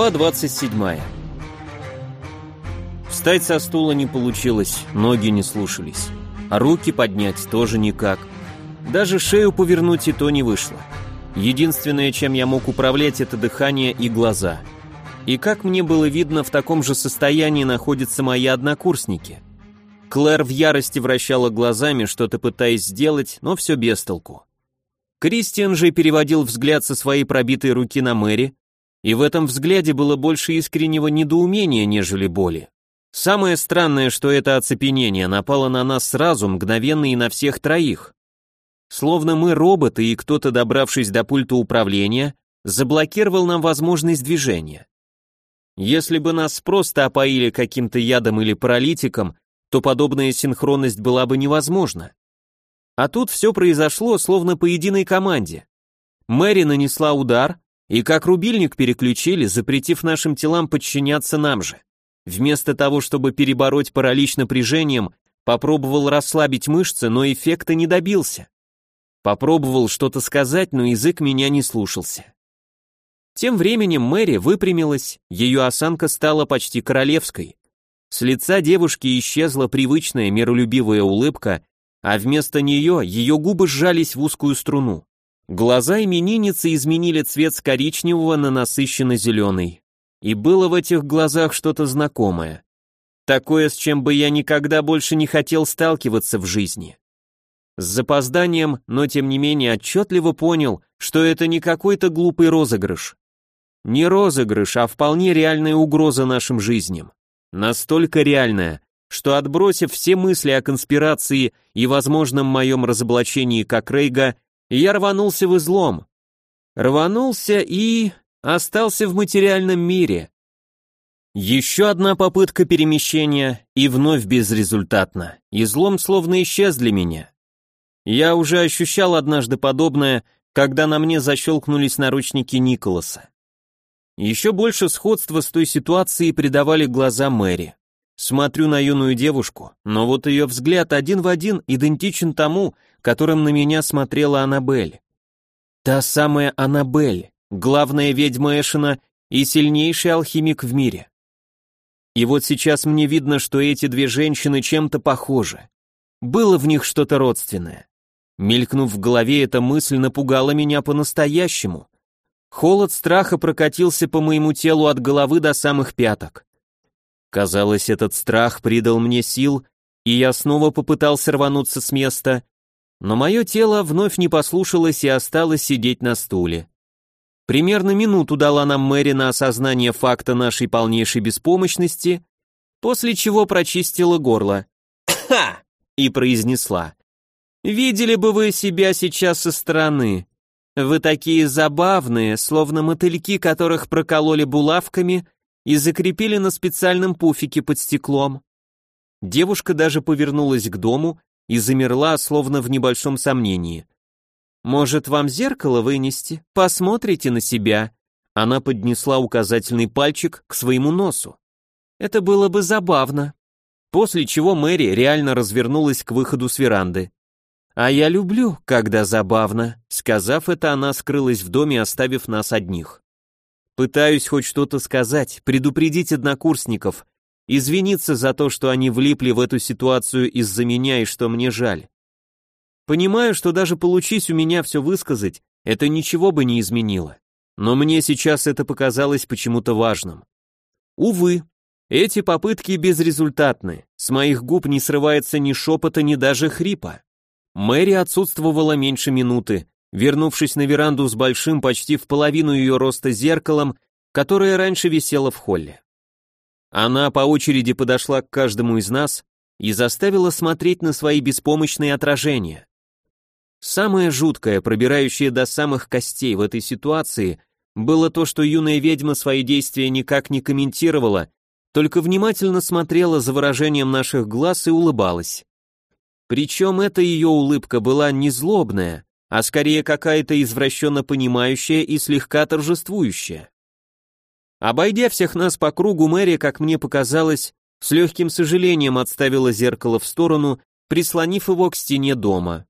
Глава 27. Встать со стула не получилось, ноги не слушались. А руки поднять тоже никак. Даже шею повернуть и то не вышло. Единственное, чем я мог управлять, это дыхание и глаза. И как мне было видно, в таком же состоянии находятся мои однокурсники. Клэр в ярости вращала глазами, что-то пытаясь сделать, но все без толку. Кристиан же переводил взгляд со своей пробитой руки на Мэри, и в этом взгляде было больше искреннего недоумения, нежели боли. Самое странное, что это оцепенение напало на нас сразу, мгновенно и на всех троих. Словно мы роботы, и кто-то, добравшись до пульта управления, заблокировал нам возможность движения. Если бы нас просто опоили каким-то ядом или паралитиком, то подобная синхронность была бы невозможна. А тут все произошло словно по единой команде. Мэри нанесла удар, и как рубильник переключили, запретив нашим телам подчиняться нам же. Вместо того, чтобы перебороть паралич напряжением, попробовал расслабить мышцы, но эффекта не добился. Попробовал что-то сказать, но язык меня не слушался. Тем временем Мэри выпрямилась, ее осанка стала почти королевской. С лица девушки исчезла привычная миролюбивая улыбка, а вместо нее ее губы сжались в узкую струну. Глаза именинницы изменили цвет с коричневого на насыщенно зеленый. И было в этих глазах что-то знакомое. Такое, с чем бы я никогда больше не хотел сталкиваться в жизни. С запозданием, но тем не менее отчетливо понял, что это не какой-то глупый розыгрыш. Не розыгрыш, а вполне реальная угроза нашим жизням. Настолько реальная, что отбросив все мысли о конспирации и возможном моем разоблачении как Рейга, я рванулся в излом. Рванулся и... остался в материальном мире. Еще одна попытка перемещения, и вновь безрезультатно. Излом словно исчез для меня. Я уже ощущал однажды подобное, когда на мне защелкнулись наручники Николаса. Еще больше сходства с той ситуацией придавали глаза Мэри. Смотрю на юную девушку, но вот ее взгляд один в один идентичен тому, которым на меня смотрела Аннабель. Та самая Аннабель, главная ведьма Эшена и сильнейший алхимик в мире. И вот сейчас мне видно, что эти две женщины чем-то похожи. Было в них что-то родственное. Мелькнув в голове, эта мысль напугала меня по-настоящему. Холод страха прокатился по моему телу от головы до самых пяток. Казалось, этот страх придал мне сил, и я снова попытался рвануться с места, но мое тело вновь не послушалось и осталось сидеть на стуле. Примерно минуту дала нам Мэри на осознание факта нашей полнейшей беспомощности, после чего прочистила горло. И произнесла. «Видели бы вы себя сейчас со стороны. Вы такие забавные, словно мотыльки, которых прокололи булавками и закрепили на специальном пуфике под стеклом. Девушка даже повернулась к дому и замерла, словно в небольшом сомнении. «Может, вам зеркало вынести? Посмотрите на себя». Она поднесла указательный пальчик к своему носу. «Это было бы забавно». После чего Мэри реально развернулась к выходу с веранды. «А я люблю, когда забавно», сказав это, она скрылась в доме, оставив нас одних. Пытаюсь хоть что-то сказать, предупредить однокурсников, извиниться за то, что они влипли в эту ситуацию из-за меня и что мне жаль. Понимаю, что даже получись у меня все высказать, это ничего бы не изменило. Но мне сейчас это показалось почему-то важным. Увы, эти попытки безрезультатны, с моих губ не срывается ни шепота, ни даже хрипа. Мэри отсутствовала меньше минуты, вернувшись на веранду с большим почти в половину ее роста зеркалом, которое раньше висело в холле. Она по очереди подошла к каждому из нас и заставила смотреть на свои беспомощные отражения. Самое жуткое, пробирающее до самых костей в этой ситуации, было то, что юная ведьма свои действия никак не комментировала, только внимательно смотрела за выражением наших глаз и улыбалась. Причем эта ее улыбка была не злобная, а скорее какая-то извращенно понимающая и слегка торжествующая. Обойдя всех нас по кругу, Мэри, как мне показалось, с легким сожалением отставила зеркало в сторону, прислонив его к стене дома.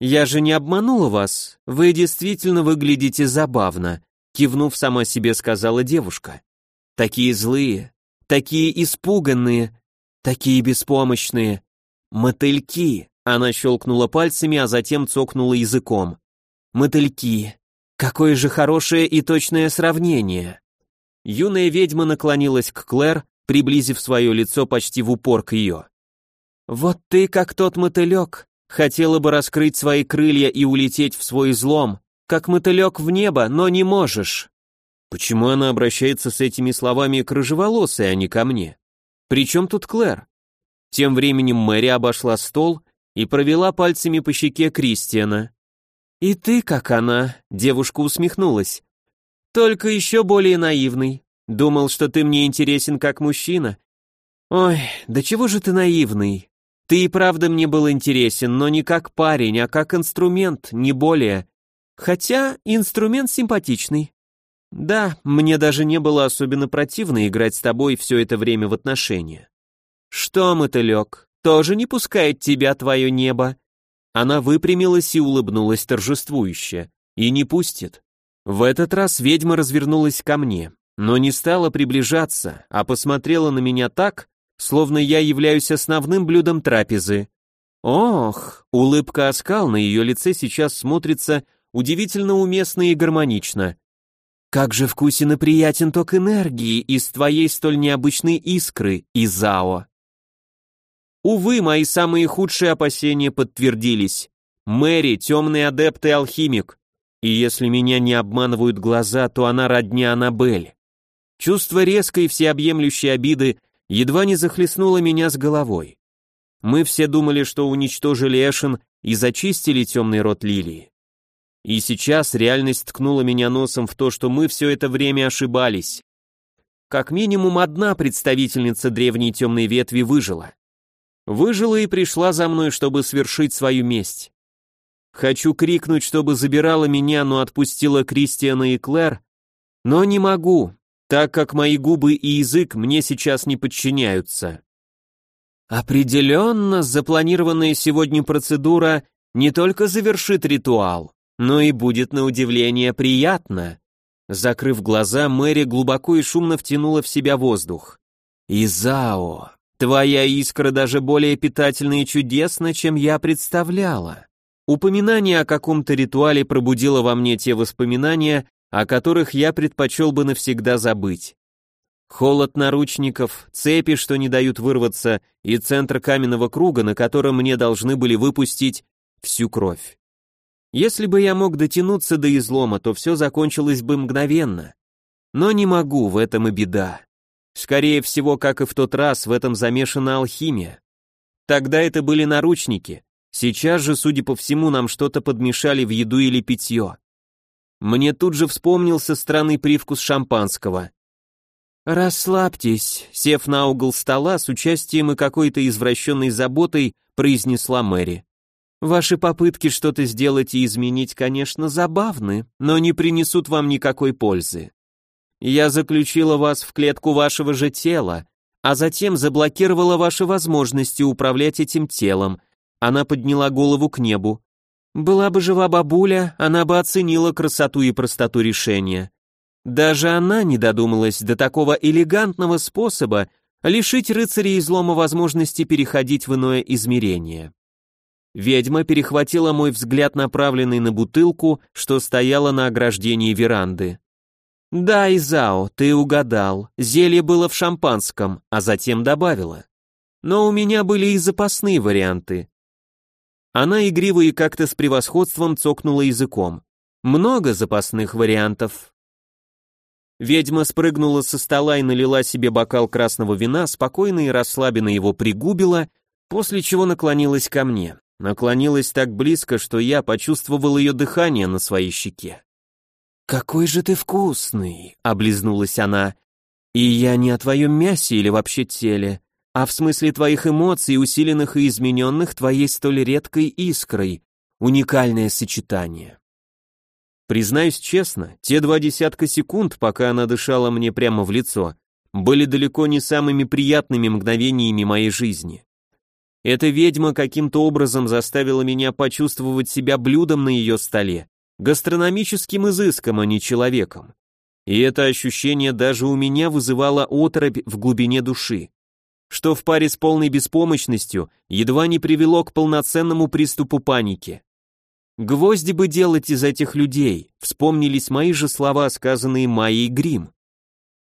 «Я же не обманула вас, вы действительно выглядите забавно», кивнув сама себе, сказала девушка. Такие злые, такие испуганные, такие беспомощные. Мотыльки. Она щелкнула пальцами, а затем цокнула языком. Мотыльки. Какое же хорошее и точное сравнение. Юная ведьма наклонилась к Клэр, приблизив свое лицо почти в упор к ее. «Вот ты, как тот мотылек, хотела бы раскрыть свои крылья и улететь в свой излом, как мотылек в небо, но не можешь». Почему она обращается с этими словами к рыжеволосой, а не ко мне? Причем тут Клэр? Тем временем Мэри обошла стол и провела пальцами по щеке Кристиана. «И ты, как она», — девушка усмехнулась. «Только еще более наивный. Думал, что ты мне интересен как мужчина. Ой, да чего же ты наивный? Ты и правда мне был интересен, но не как парень, а как инструмент, не более. Хотя инструмент симпатичный. Да, мне даже не было особенно противно играть с тобой все это время в отношения. Что, мотылек, тоже не пускает тебя твое небо? Она выпрямилась и улыбнулась торжествующе. И не пустит. В этот раз ведьма развернулась ко мне, но не стала приближаться, а посмотрела на меня так, словно я являюсь основным блюдом трапезы. Ох, улыбка оскал на ее лице сейчас смотрится удивительно уместно и гармонично. Как же вкусен и приятен ток энергии из твоей столь необычной искры, Изао. Увы, мои самые худшие опасения подтвердились. Мэри — темный адепт и алхимик. И если меня не обманывают глаза, то она родня Аннабель. Чувство резкой всеобъемлющей обиды едва не захлестнуло меня с головой. Мы все думали, что уничтожили Эшен и зачистили темный род Лилии. И сейчас реальность ткнула меня носом в то, что мы все это время ошибались. Как минимум одна представительница древней темной ветви выжила. Выжила и пришла за мной, чтобы свершить свою месть. Хочу крикнуть, чтобы забирала меня, но отпустила Кристиана и Клэр, но не могу, так как мои губы и язык мне сейчас не подчиняются. Определенно, запланированная сегодня процедура не только завершит ритуал, но и будет на удивление приятно. Закрыв глаза, Мэри глубоко и шумно втянула в себя воздух. «Изао, твоя искра даже более питательна и чудесна, чем я представляла». Упоминание о каком-то ритуале пробудило во мне те воспоминания, о которых я предпочел бы навсегда забыть. Холод наручников, цепи, что не дают вырваться, и центр каменного круга, на котором мне должны были выпустить всю кровь. Если бы я мог дотянуться до излома, то все закончилось бы мгновенно. Но не могу, в этом и беда. Скорее всего, как и в тот раз, в этом замешана алхимия. Тогда это были наручники. Сейчас же, судя по всему, нам что-то подмешали в еду или питье. Мне тут же вспомнился странный привкус шампанского. «Расслабьтесь», — сев на угол стола с участием и какой-то извращенной заботой, произнесла Мэри. «Ваши попытки что-то сделать и изменить, конечно, забавны, но не принесут вам никакой пользы. Я заключила вас в клетку вашего же тела, а затем заблокировала ваши возможности управлять этим телом». Она подняла голову к небу. Была бы жива бабуля, она бы оценила красоту и простоту решения. Даже она не додумалась до такого элегантного способа лишить рыцаря излома возможности переходить в иное измерение. Ведьма перехватила мой взгляд, направленный на бутылку, что стояла на ограждении веранды. «Да, Изао, ты угадал, зелье было в шампанском, а затем добавила. Но у меня были и запасные варианты. Она игриво и как-то с превосходством цокнула языком. Много запасных вариантов. Ведьма спрыгнула со стола и налила себе бокал красного вина, спокойно и расслабленно его пригубила, после чего наклонилась ко мне. Наклонилась так близко, что я почувствовал ее дыхание на своей щеке. «Какой же ты вкусный!» — облизнулась она. «И я не о твоем мясе или вообще теле а в смысле твоих эмоций, усиленных и измененных твоей столь редкой искрой. Уникальное сочетание. Признаюсь честно, те два десятка секунд, пока она дышала мне прямо в лицо, были далеко не самыми приятными мгновениями моей жизни. Эта ведьма каким-то образом заставила меня почувствовать себя блюдом на ее столе, гастрономическим изыском, а не человеком. и это ощущение даже у меня вызывало оторопь в глубине души, что в паре с полной беспомощностью едва не привело к полноценному приступу паники. Гвозди бы делать из этих людей, вспомнились мои же слова, сказанные Майей Грим.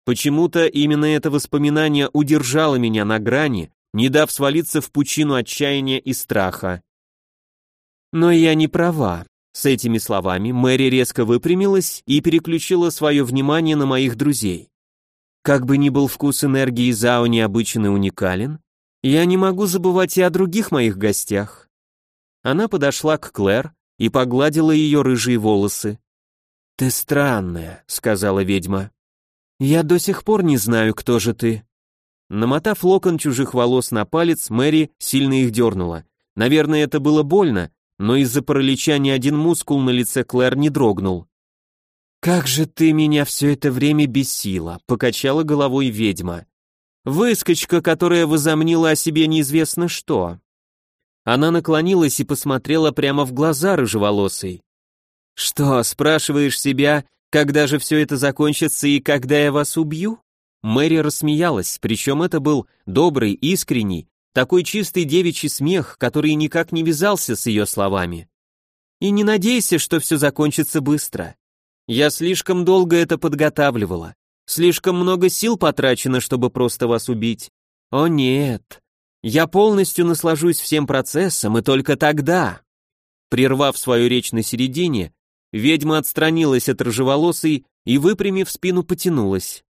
Почему-то именно это воспоминание удержало меня на грани, не дав свалиться в пучину отчаяния и страха. Но я не права. С этими словами Мэри резко выпрямилась и переключила свое внимание на моих друзей. Как бы ни был вкус энергии Зао необычен и уникален, я не могу забывать и о других моих гостях. Она подошла к Клэр и погладила ее рыжие волосы. «Ты странная», — сказала ведьма. «Я до сих пор не знаю, кто же ты». Намотав локон чужих волос на палец, Мэри сильно их дернула. Наверное, это было больно, но из-за паралича ни один мускул на лице Клэр не дрогнул. «Как же ты меня все это время бесила», — покачала головой ведьма. «Выскочка, которая возомнила о себе неизвестно что». Она наклонилась и посмотрела прямо в глаза рыжеволосой. «Что, спрашиваешь себя, когда же все это закончится и когда я вас убью?» Мэри рассмеялась, причем это был добрый, искренний, такой чистый девичий смех, который никак не вязался с ее словами. И не надейся, что все закончится быстро. Я слишком долго это подготавливала. Слишком много сил потрачено, чтобы просто вас убить. О нет. Я полностью наслажусь всем процессом, и только тогда. Прервав свою речь на середине, ведьма отстранилась от рыжеволосой и, выпрямив спину, потянулась.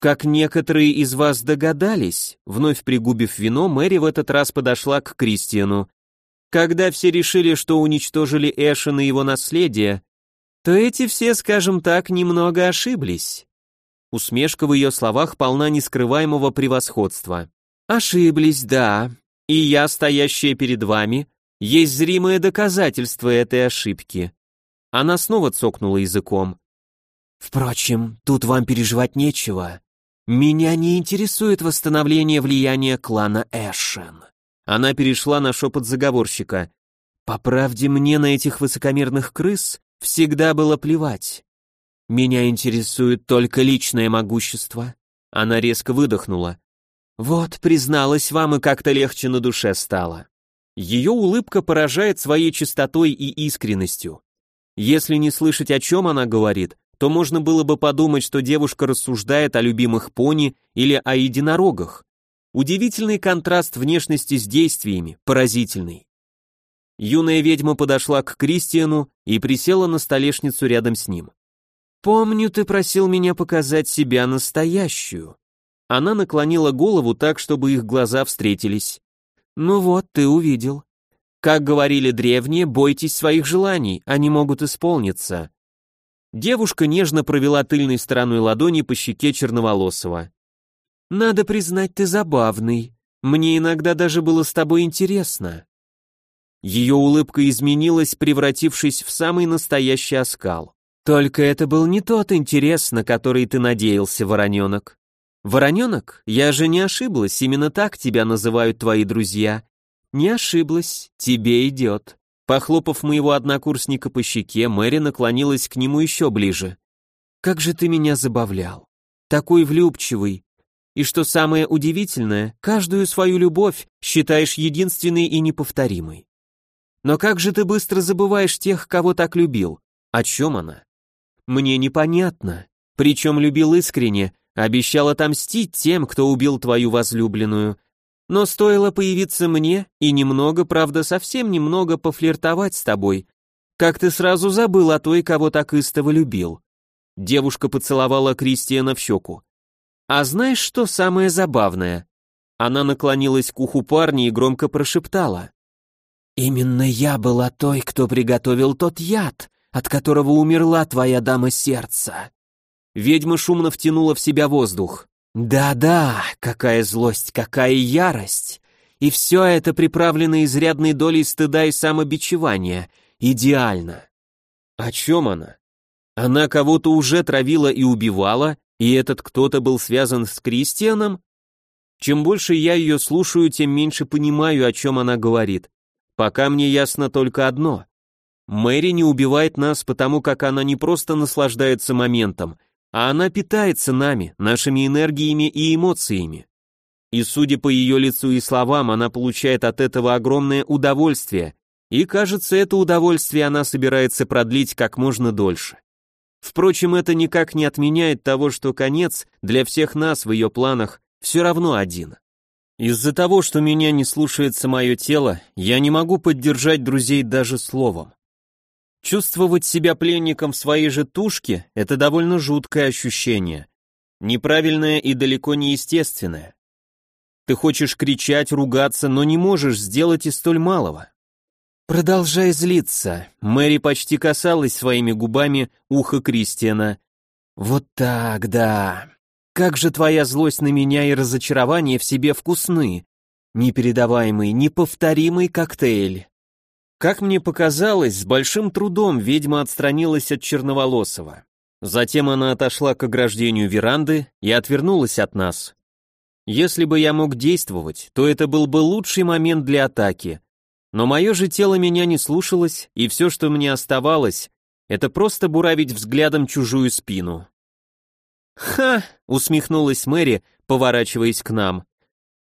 Как некоторые из вас догадались, вновь пригубив вино, Мэри в этот раз подошла к Кристиану. Когда все решили, что уничтожили Эшен и его наследие, то эти все, скажем так, немного ошиблись. Усмешка в ее словах полна нескрываемого превосходства. Ошиблись, да, и я, стоящая перед вами, есть зримое доказательство этой ошибки. Она снова цокнула языком. Впрочем, тут вам переживать нечего. «Меня не интересует восстановление влияния клана Эшен». Она перешла на шепот заговорщика. «По правде, мне на этих высокомерных крыс всегда было плевать. Меня интересует только личное могущество». Она резко выдохнула. «Вот, призналась вам, и как-то легче на душе стало». Ее улыбка поражает своей чистотой и искренностью. Если не слышать, о чем она говорит, то можно было бы подумать, что девушка рассуждает о любимых пони или о единорогах. Удивительный контраст внешности с действиями, поразительный. Юная ведьма подошла к Кристиану и присела на столешницу рядом с ним. «Помню, ты просил меня показать себя настоящую». Она наклонила голову так, чтобы их глаза встретились. «Ну вот, ты увидел. Как говорили древние, бойтесь своих желаний, они могут исполниться. Девушка нежно провела тыльной стороной ладони по щеке черноволосого. «Надо признать, ты забавный. Мне иногда даже было с тобой интересно». Ее улыбка изменилась, превратившись в самый настоящий оскал. «Только это был не тот интерес, на который ты надеялся, вороненок. Вороненок? Я же не ошиблась, именно так тебя называют твои друзья. Не ошиблась, тебе идет». Похлопав моего однокурсника по щеке, Мэри наклонилась к нему еще ближе. «Как же ты меня забавлял! Такой влюбчивый! И что самое удивительное, каждую свою любовь считаешь единственной и неповторимой. Но как же ты быстро забываешь тех, кого так любил? О чем она? Мне непонятно. Причем любил искренне, обещал отомстить тем, кто убил твою возлюбленную, но стоило появиться мне и немного, правда, совсем немного пофлиртовать с тобой, как ты сразу забыл о той, кого так истово любил. Девушка поцеловала Кристиана в щеку. А знаешь, что самое забавное? Она наклонилась к уху парня и громко прошептала. «Именно я была той, кто приготовил тот яд, от которого умерла твоя дама сердца». Ведьма шумно втянула в себя воздух. Да-да, какая злость, какая ярость. И все это приправлено изрядной долей стыда и самобичевания. Идеально. О чем она? Она кого-то уже травила и убивала, и этот кто-то был связан с Кристианом? Чем больше я ее слушаю, тем меньше понимаю, о чем она говорит. Пока мне ясно только одно. Мэри не убивает нас, потому как она не просто наслаждается моментом, а она питается нами, нашими энергиями и эмоциями. И судя по ее лицу и словам, она получает от этого огромное удовольствие, и кажется, это удовольствие она собирается продлить как можно дольше. Впрочем, это никак не отменяет того, что конец для всех нас в ее планах все равно один. Из-за того, что меня не слушается мое тело, я не могу поддержать друзей даже словом. Чувствовать себя пленником в своей же тушке – это довольно жуткое ощущение. Неправильное и далеко не естественное. Ты хочешь кричать, ругаться, но не можешь сделать и столь малого. Продолжай злиться. Мэри почти касалась своими губами уха Кристиана. Вот так, да. Как же твоя злость на меня и разочарование в себе вкусны. Непередаваемый, неповторимый коктейль. Как мне показалось, с большим трудом ведьма отстранилась от Черноволосова. Затем она отошла к ограждению веранды и отвернулась от нас. Если бы я мог действовать, то это был бы лучший момент для атаки. Но мое же тело меня не слушалось, и все, что мне оставалось, это просто буравить взглядом чужую спину. «Ха!» — усмехнулась Мэри, поворачиваясь к нам.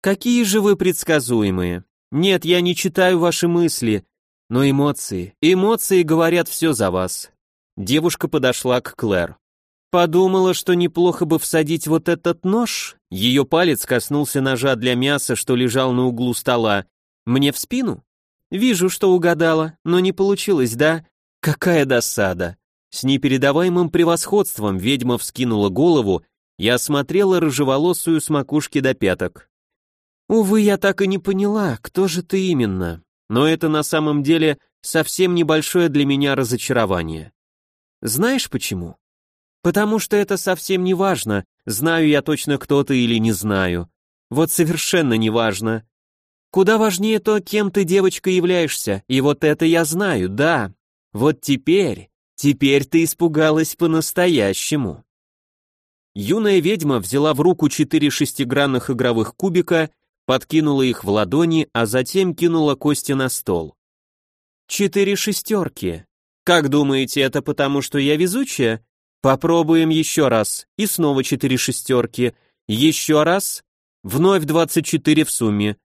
«Какие же вы предсказуемые! Нет, я не читаю ваши мысли, но эмоции, эмоции говорят все за вас». Девушка подошла к Клэр. Подумала, что неплохо бы всадить вот этот нож. Ее палец коснулся ножа для мяса, что лежал на углу стола. Мне в спину? Вижу, что угадала, но не получилось, да? Какая досада. С непередаваемым превосходством ведьма вскинула голову и осмотрела рыжеволосую с макушки до пяток. Увы, я так и не поняла, кто же ты именно. Но это на самом деле совсем небольшое для меня разочарование. Знаешь почему? Потому что это совсем не важно, знаю я точно кто ты или не знаю. Вот совершенно не важно. Куда важнее то, кем ты, девочка, являешься, и вот это я знаю, да. Вот теперь, теперь ты испугалась по-настоящему. Юная ведьма взяла в руку четыре шестигранных игровых кубика, подкинула их в ладони, а затем кинула кости на стол. Четыре шестерки. Как думаете, это потому, что я везучая? Попробуем еще раз. И снова четыре шестерки. Еще раз. Вновь двадцать четыре в сумме.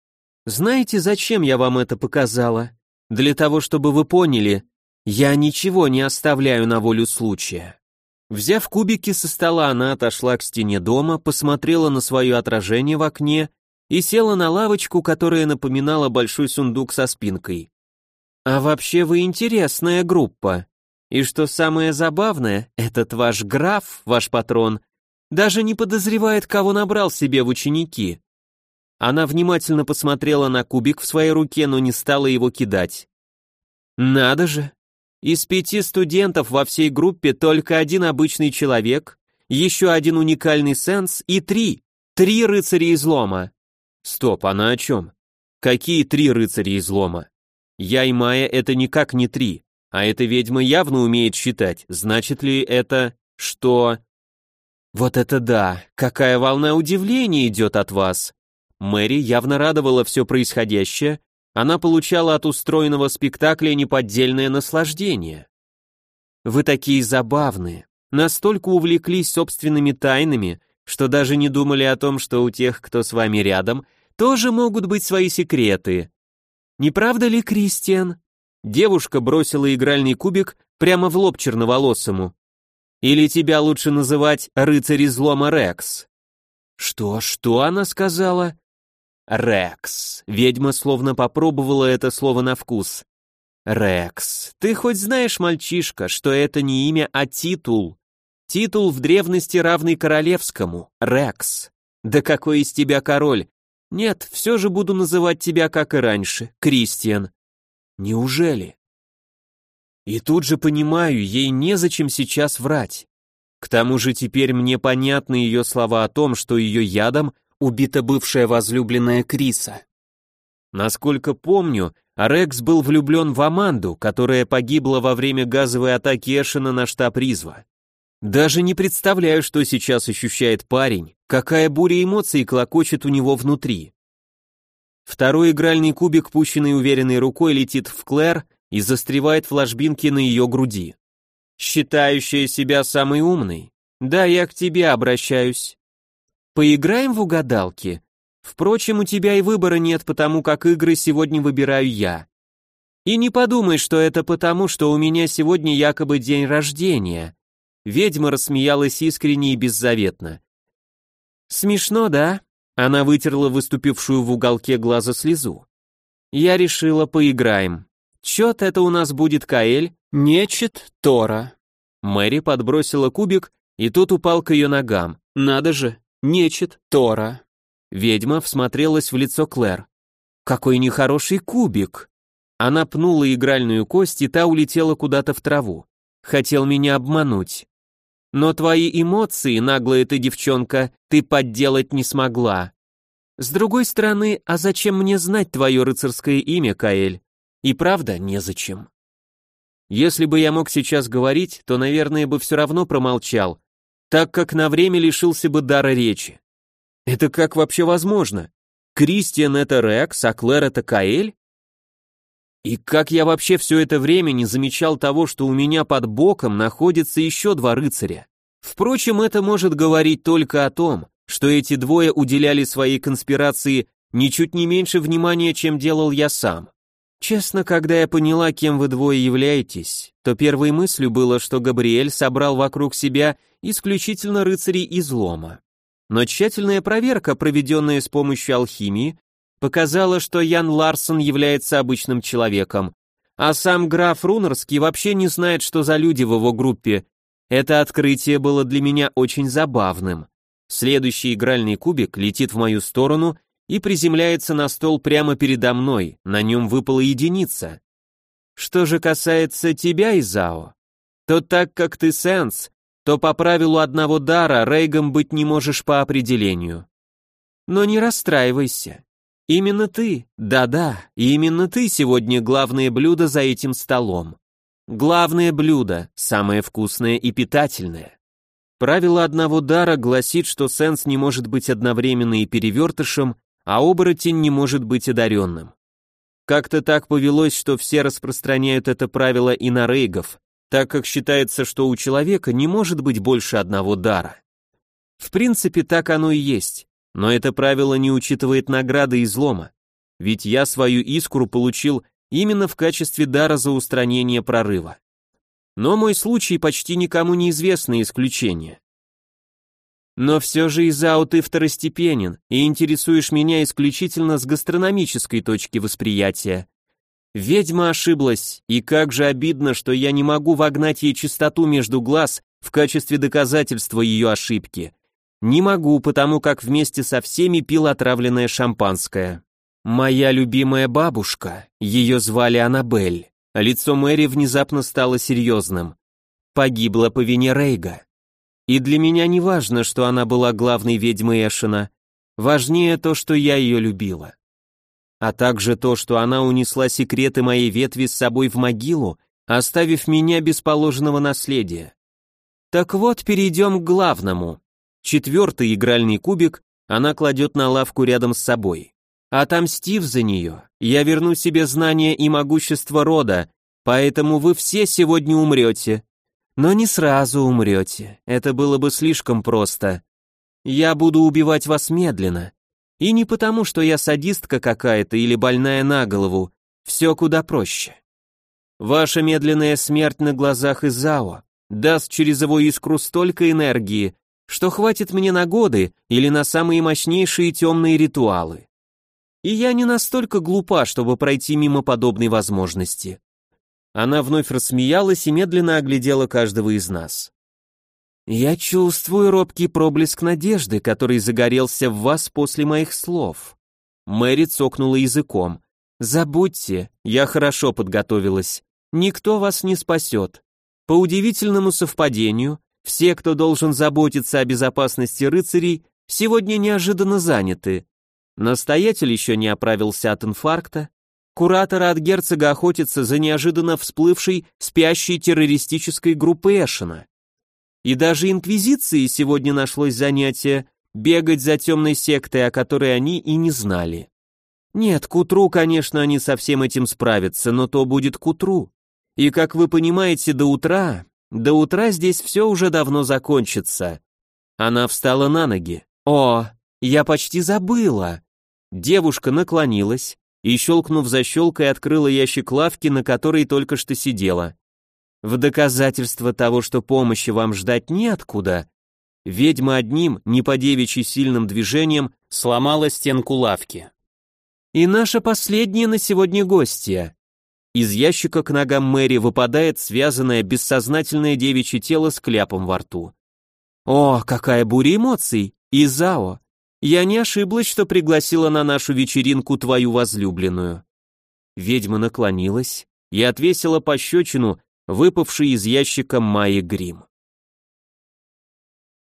Знаете, зачем я вам это показала? Для того, чтобы вы поняли, я ничего не оставляю на волю случая. Взяв кубики со стола, она отошла к стене дома, посмотрела на свое отражение в окне и села на лавочку, которая напоминала большой сундук со спинкой. «А вообще вы интересная группа. И что самое забавное, этот ваш граф, ваш патрон, даже не подозревает, кого набрал себе в ученики. Она внимательно посмотрела на кубик в своей руке, но не стала его кидать. Надо же. Из пяти студентов во всей группе только один обычный человек, еще один уникальный сенс и три. Три рыцаря излома. Стоп, она о чем? Какие три рыцаря излома? Я и Майя это никак не три. А эта ведьма явно умеет считать. Значит ли это, что... Вот это да, какая волна удивления идет от вас. Мэри явно радовала все происходящее, она получала от устроенного спектакля неподдельное наслаждение. Вы такие забавные, настолько увлеклись собственными тайнами, что даже не думали о том, что у тех, кто с вами рядом, тоже могут быть свои секреты. Не правда ли, Кристиан? Девушка бросила игральный кубик прямо в лоб черноволосому. Или тебя лучше называть рыцарь излома Рекс? Что, что она сказала? Рекс. Ведьма словно попробовала это слово на вкус. Рекс. Ты хоть знаешь, мальчишка, что это не имя, а титул? Титул в древности равный королевскому. Рекс. Да какой из тебя король? Нет, все же буду называть тебя, как и раньше, Кристиан. Неужели? И тут же понимаю, ей незачем сейчас врать. К тому же теперь мне понятны ее слова о том, что ее ядом убита бывшая возлюбленная Криса. Насколько помню, Рекс был влюблен в Аманду, которая погибла во время газовой атаки Эшена на штаб Ризва. Даже не представляю, что сейчас ощущает парень, какая буря эмоций клокочет у него внутри. Второй игральный кубик, пущенный уверенной рукой, летит в Клэр и застревает в ложбинке на ее груди. Считающая себя самой умной, Да, я к тебе обращаюсь. Поиграем в угадалки. Впрочем, у тебя и выбора нет, потому как игры сегодня выбираю я. И не подумай, что это потому, что у меня сегодня якобы день рождения. Ведьма рассмеялась искренне и беззаветно. Смешно, да? Она вытерла выступившую в уголке глаза слезу. Я решила, поиграем. Чет это у нас будет Каэль, нечет Тора. Мэри подбросила кубик, и тот упал к ее ногам. Надо же, нечет Тора. Ведьма всмотрелась в лицо Клэр. Какой нехороший кубик. Она пнула игральную кость, и та улетела куда-то в траву. Хотел меня обмануть. Но твои эмоции, наглая ты девчонка, ты подделать не смогла. С другой стороны, а зачем мне знать твое рыцарское имя, Каэль? И правда, незачем. Если бы я мог сейчас говорить, то, наверное, бы все равно промолчал, так как на время лишился бы дара речи. Это как вообще возможно? Кристиан это Рекс, а Клэр это Каэль? И как я вообще все это время не замечал того, что у меня под боком находится еще два рыцаря? Впрочем, это может говорить только о том, что эти двое уделяли своей конспирации ничуть не меньше внимания, чем делал я сам. Честно, когда я поняла, кем вы двое являетесь, то первой мыслью было, что Габриэль собрал вокруг себя исключительно рыцарей излома. Но тщательная проверка, проведенная с помощью алхимии, показала, что Ян Ларсон является обычным человеком, а сам граф Рунерский вообще не знает, что за люди в его группе. Это открытие было для меня очень забавным. Следующий игральный кубик летит в мою сторону и приземляется на стол прямо передо мной, на нем выпала единица. Что же касается тебя, Изао, то так как ты сенс, то по правилу одного дара Рейгом быть не можешь по определению. Но не расстраивайся. Именно ты, да-да, именно ты сегодня главное блюдо за этим столом. Главное блюдо, самое вкусное и питательное. Правило одного дара гласит, что сенс не может быть одновременно и перевертышем, а оборотень не может быть одаренным. Как-то так повелось, что все распространяют это правило и на рейгов, так как считается, что у человека не может быть больше одного дара. В принципе, так оно и есть. Но это правило не учитывает награды излома, ведь я свою искру получил именно в качестве дара за устранение прорыва. Но мой случай почти никому не известное исключение. Но все же, Изау, ты второстепенен и интересуешь меня исключительно с гастрономической точки восприятия. Ведьма ошиблась, и как же обидно, что я не могу вогнать ей чистоту между глаз в качестве доказательства ее ошибки. Не могу, потому как вместе со всеми пил отравленное шампанское. Моя любимая бабушка, ее звали Аннабель. Лицо Мэри внезапно стало серьезным. Погибла по вине Рейга. И для меня не важно, что она была главной ведьмой Эшена. Важнее то, что я ее любила. А также то, что она унесла секреты моей ветви с собой в могилу, оставив меня без положенного наследия. Так вот, перейдем к главному. Четвертый игральный кубик она кладет на лавку рядом с собой. Отомстив за нее, я верну себе знания и могущество рода, поэтому вы все сегодня умрете. Но не сразу умрете, это было бы слишком просто. Я буду убивать вас медленно. И не потому, что я садистка какая-то или больная на голову, все куда проще. Ваша медленная смерть на глазах Изао даст через его искру столько энергии, что хватит мне на годы или на самые мощнейшие темные ритуалы. И я не настолько глупа, чтобы пройти мимо подобной возможности. Она вновь рассмеялась и медленно оглядела каждого из нас. Я чувствую робкий проблеск надежды, который загорелся в вас после моих слов. Мэри цокнула языком. Забудьте, я хорошо подготовилась. Никто вас не спасет. По удивительному совпадению, все, кто должен заботиться о безопасности рыцарей, сегодня неожиданно заняты. Настоятель еще не оправился от инфаркта, кураторы от герцога охотятся за неожиданно всплывшей спящей террористической группой Эшена. И даже инквизиции сегодня нашлось занятие бегать за темной сектой, о которой они и не знали. Нет, к утру, конечно, они со всем этим справятся, но то будет к утру. И, как вы понимаете, до утра До утра здесь все уже давно закончится. Она встала на ноги. О, я почти забыла. Девушка наклонилась и, щелкнув защелкой, открыла ящик лавки, на которой только что сидела. В доказательство того, что помощи вам ждать неоткуда, ведьма одним, не по девичьи сильным движением, сломала стенку лавки. И наша последняя на сегодня гостья. Из ящика к ногам Мэри выпадает связанное бессознательное девичье тело с кляпом во рту. О, какая буря эмоций! Изао! Я не ошиблась, что пригласила на нашу вечеринку твою возлюбленную. Ведьма наклонилась и отвесила пощечину, выпавшей из ящика Майи грим.